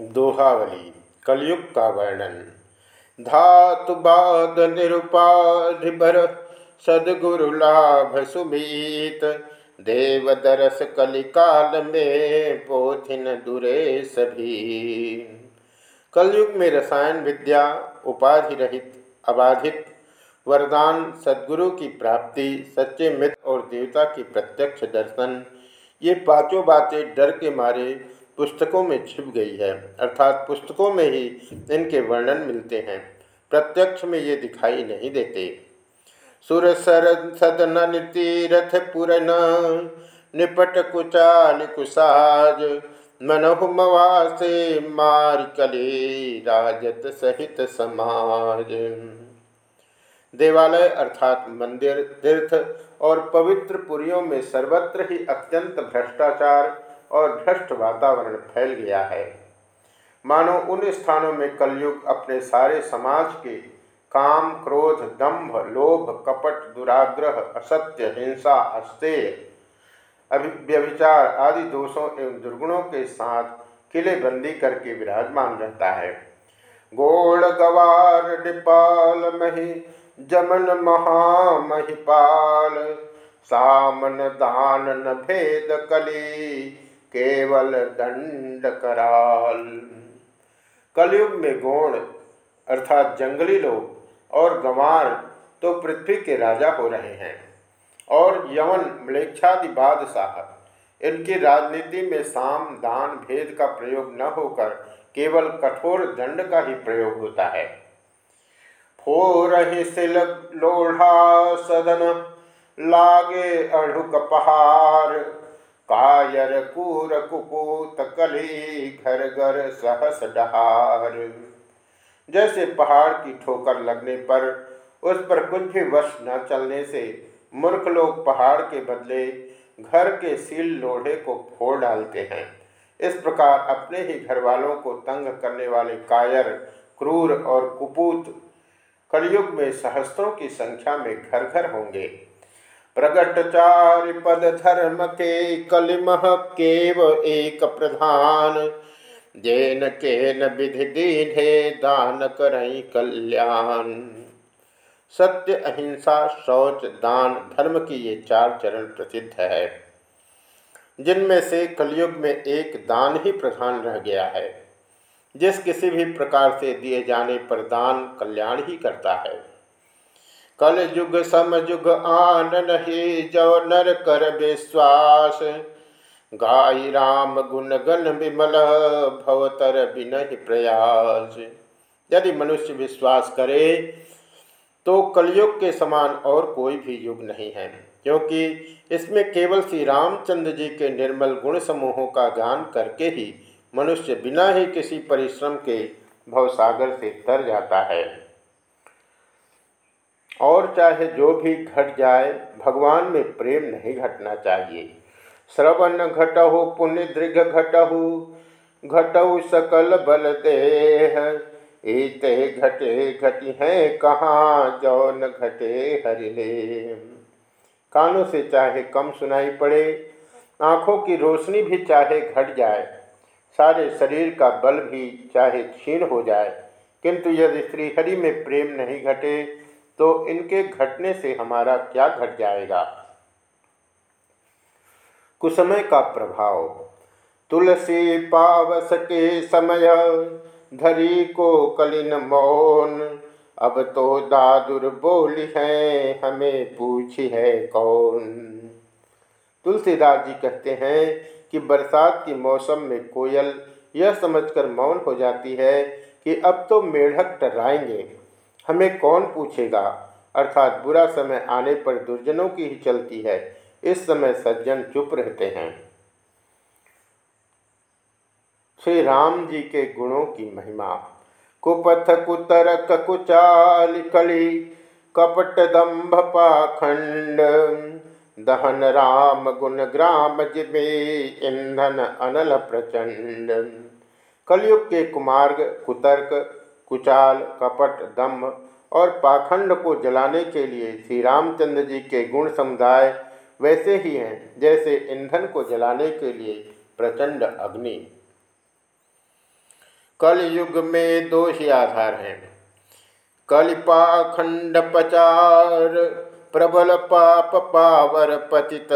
दोहावली, कलयुग का वर्णन। धातु बाद निरुपाधिबर सदगुरु लाभ सुमीत। देव दरस कलिकाल में पोथिन दुरे सभी। कलयुग में रसायन विद्या, उपाधि रहित, अबाधित, वरदान सदगुरु की प्राप्ति, सच्चे मित्र और देवता की प्रत्यक्ष दर्शन, ये पाँचों बातें डर के मारे पुस्तकों में छिप गई है, अर्थात पुस्तकों में ही इनके वर्णन मिलते हैं। प्रत्यक्ष में ये दिखाई नहीं देते। सुर सर सदन तीरथ पुरन, निपट कुचाल कुसाज मनहुमवासे मार कले राजत सहित समाज। देवालय अर्थात मंदिर, तीर्थ और पवित्र पुरियों में सर्वत्र ही अत्यंत भ्रष्टाचार और भ्रष्ट वातावरण फैल गया है। मानो उन स्थानों में कलयुग अपने सारे समाज के काम, क्रोध, दंभ, लोभ, कपट, दुराग्रह, असत्य, हिंसा, अस्तेय व्यभिचार आदि दोषों एवं दुर्गुणों के साथ किले बंदी करके विराजमान रहता है। गोड़ गवार डिपाल मही, जमन महामहिपाल, सामन दान न भेद कली केवल दंड कराल। कलयुग में गौण, अर्थात जंगली लोग और गंवार तो पृथ्वी के राजा हो रहे हैं। और यवन, मलेच्छादि बादशाह, इनकी राजनीति में साम, दान, भेद का प्रयोग न होकर केवल कठोर दंड का ही प्रयोग होता है। फोरहि सिल लोढ़ा सदन, लागे अढ़ुक पहाड़ कायर कूर कुपूत कली घर घर सहस डहार। जैसे पहाड़ की ठोकर लगने पर उस पर कुछ भी वश न चलने से मूर्ख लोग पहाड़ के बदले घर के सील लोढ़े को फोड़ डालते हैं। इस प्रकार अपने ही घर वालों को तंग करने वाले कायर, क्रूर और कुपूत, कलयुग में सहस्त्रों की संख्या में घर घर होंगे। प्रगट चारि पद धर्म के कलिमह केव एक प्रधान। जैन के न विधि दीने दान करई कल्याण। सत्य, अहिंसा, शौच, दान, धर्म की ये चार चरण प्रसिद्ध है। जिनमें से कलयुग में एक दान ही प्रधान रह गया है। जिस किसी भी प्रकार से दिए जाने पर दान कल्याण ही करता है। कल युग सम युग आन नहीं जो नर कर विश्वास। गाय राम गुण गण विमल भवतर बिन प्रयास। यदि मनुष्य विश्वास करे तो कलयुग के समान और कोई भी युग नहीं है, क्योंकि इसमें केवल श्री रामचंद्र जी के निर्मल गुण समूहों का गान करके ही मनुष्य बिना ही किसी परिश्रम के भवसागर से तर जाता है। और चाहे जो भी घट जाए, भगवान में प्रेम नहीं घटना चाहिए। श्रवण घटहु पुण्य दृघ घटहु घटहु सकल बल देह। ईते घटे घटी हैं, कहाँ जौन घटे हरिले कानों से चाहे कम सुनाई पड़े, आँखों की रोशनी भी चाहे घट जाए, सारे शरीर का बल भी चाहे क्षीण हो जाए, किंतु यदि श्रीहरि में प्रेम नहीं घटे तो इनके घटने से हमारा क्या घट जाएगा? कुसमय का प्रभाव। तुलसी पावस के समय धरी को कलिन मौन। अब तो दादुर बोली है, हमें पूछी है कौन? तुलसीदास जी कहते हैं कि बरसात के मौसम में कोयल यह समझकर मौन हो जाती है कि अब तो मेढक टर्राएँगे हमें कौन पूछेगा? अर्थात बुरा समय आने पर दुर्जनों की ही चलती है। इस समय सज्जन चुप रहते हैं। श्री राम जी के गुणों की महिमा। कुपथ कुतरक कुचाल कली, कपट दम्भ पाखंड, दहन राम गुण ग्राम जिबे ईंधन अनल प्रचंड। कलयुग के कुमार्ग कुतर्क कुचाल, कपट दम्भ और पाखंड को जलाने के लिए श्री रामचंद्र जी के गुण समुदाय वैसे ही हैं, जैसे ईंधन को जलाने के लिए प्रचंड अग्नि। कलयुग में दो ही आधार हैं। कलिपाखंड पचार, प्रबल पाप पावर पतित।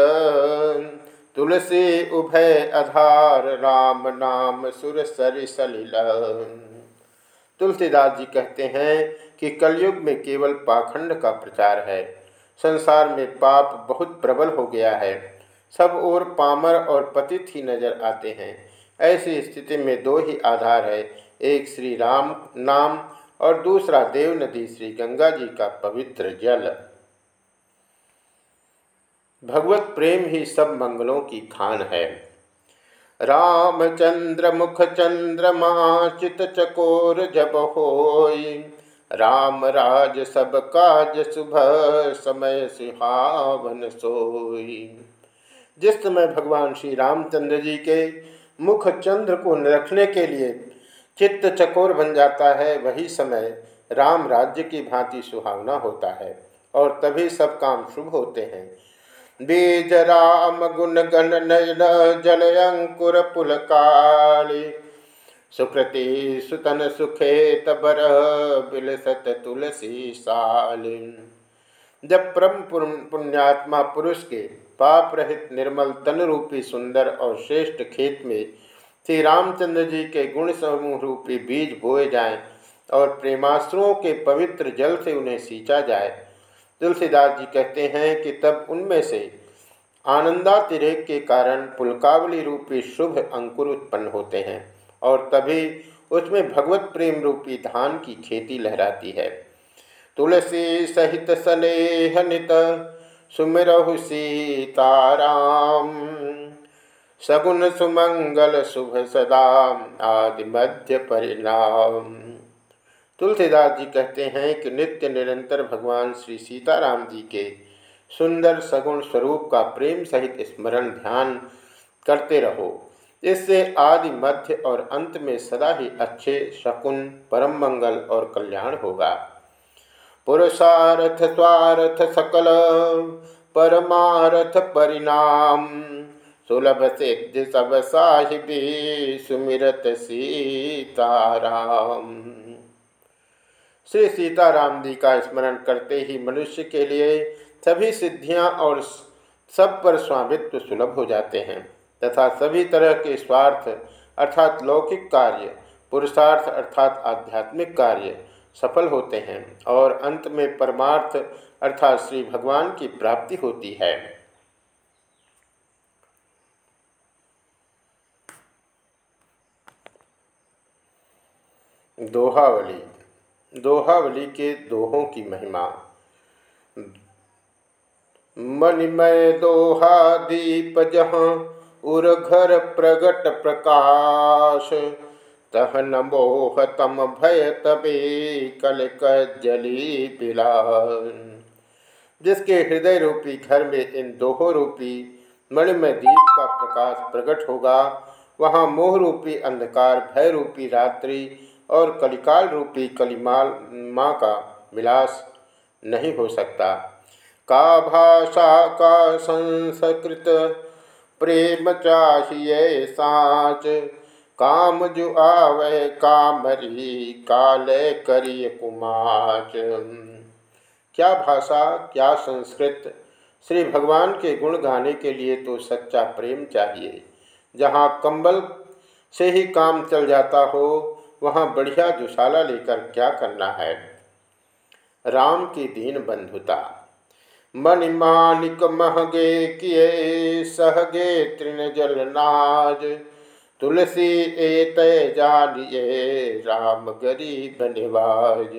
तुलसी उभय आधार, राम नाम सुर सर सलिल तुलसीदास जी कहते हैं कि कलयुग में केवल पाखंड का प्रचार है। संसार में पाप बहुत प्रबल हो गया है। सब ओर पामर और पतित ही नज़र आते हैं। ऐसी स्थिति में दो ही आधार है, एक श्री राम नाम और दूसरा देव नदी श्री गंगा जी का पवित्र जल। भगवत प्रेम ही सब मंगलों की खान है। रामचंद्र मुख चंद्रमा चित चकोर जब होई। राम राज सब काज सुबह समय सुहावन सोई। जिस समय भगवान श्री रामचंद्र जी के मुख चंद्र को रखने के लिए चित्त चकोर बन जाता है, वही समय राम राज्य की भांति सुहावना होता है और तभी सब काम शुभ होते हैं। बीज राम गुण गण नयन जल अंकुर सुकृति सुतन सुखे तबर बिलसत तुलसी सालिन जब परम पुण्यात्मा पुरुष के पाप रहित निर्मल तन रूपी सुंदर और श्रेष्ठ खेत में श्री रामचंद्र जी के गुण समूह रूपी बीज बोए जाएँ और प्रेमाश्रुओं के पवित्र जल से उन्हें सींचा जाए तुलसीदास जी कहते हैं कि तब उनमें से आनंदातिरेक के कारण पुलकावली रूपी शुभ अंकुर उत्पन्न होते हैं और तभी उसमें भगवत प्रेम रूपी धान की खेती लहराती है। तुलसी सहित स्नेह नित सुमिरहु सीताराम, सगुण सुमंगल शुभ सदा, आदि मध्य परिणाम। तुलसीदास जी कहते हैं कि नित्य निरंतर भगवान श्री सीताराम जी के सुंदर सगुण स्वरूप का प्रेम सहित स्मरण ध्यान करते रहो। इससे आदि मध्य और अंत में सदा ही अच्छे, शकुन, परम मंगल और कल्याण होगा। पुरुषार्थ, स्वार्थ, सकल, परमारथ, परिणाम, सुलभ सिद्ध सब साहिबी, सुमिरत सीताराम। श्री सीताराम जी का स्मरण करते ही मनुष्य के लिए सभी सिद्धियाँ और सब पर स्वामित्व सुलभ हो जाते हैं, तथा सभी तरह के स्वार्थ अर्थात लौकिक कार्य, पुरुषार्थ अर्थात आध्यात्मिक कार्य सफल होते हैं, और अंत में परमार्थ अर्थात श्री भगवान की प्राप्ति होती है। दोहावली दोहावली के दोहों की महिमा। मणिमय दोहा दीप जहाँ उर घर प्रगट प्रकाश, तह न मोह तम भय तबे कल जली पिला जिसके हृदय रूपी घर में इन दोहों रूपी मणिमय दीप का प्रकाश प्रकट होगा, वहाँ मोह रूपी अंधकार, भय रूपी रात्रि और कलिकाल रूपी कलिमाल माँ का विलास नहीं हो सकता। का भाषा का संस्कृत प्रेम चाहिए साँच काम जो आवे कामरी, काले करिय कुमाच क्या भाषा, क्या संस्कृत, श्री भगवान के गुण गाने के लिए तो सच्चा प्रेम चाहिए। जहाँ कंबल से ही काम चल जाता हो वहाँ बढ़िया दुशाला लेकर क्या करना है? राम की दीन बंधुता। मणिमानिक महगे किए सहगे तृण जल नाज। तुलसी एत जानिए, राम गरीब निवाज।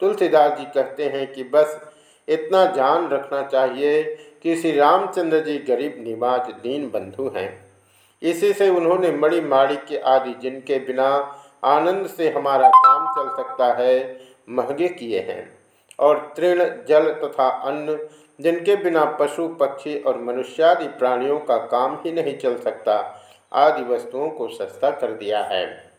तुलसीदास जी कहते हैं कि बस इतना जान रखना चाहिए कि श्री रामचंद्र जी गरीब निवाज दीन बंधु हैं। इसी से उन्होंने मणि माणिक्य आदि जिनके बिना आनंद से हमारा काम चल सकता है, महँगे किए हैं। और तृण, जल तथा अन्न, जिनके बिना पशु, पक्षी और मनुष्यादि प्राणियों का काम ही नहीं चल सकता, आदि वस्तुओं को सस्ता कर दिया है।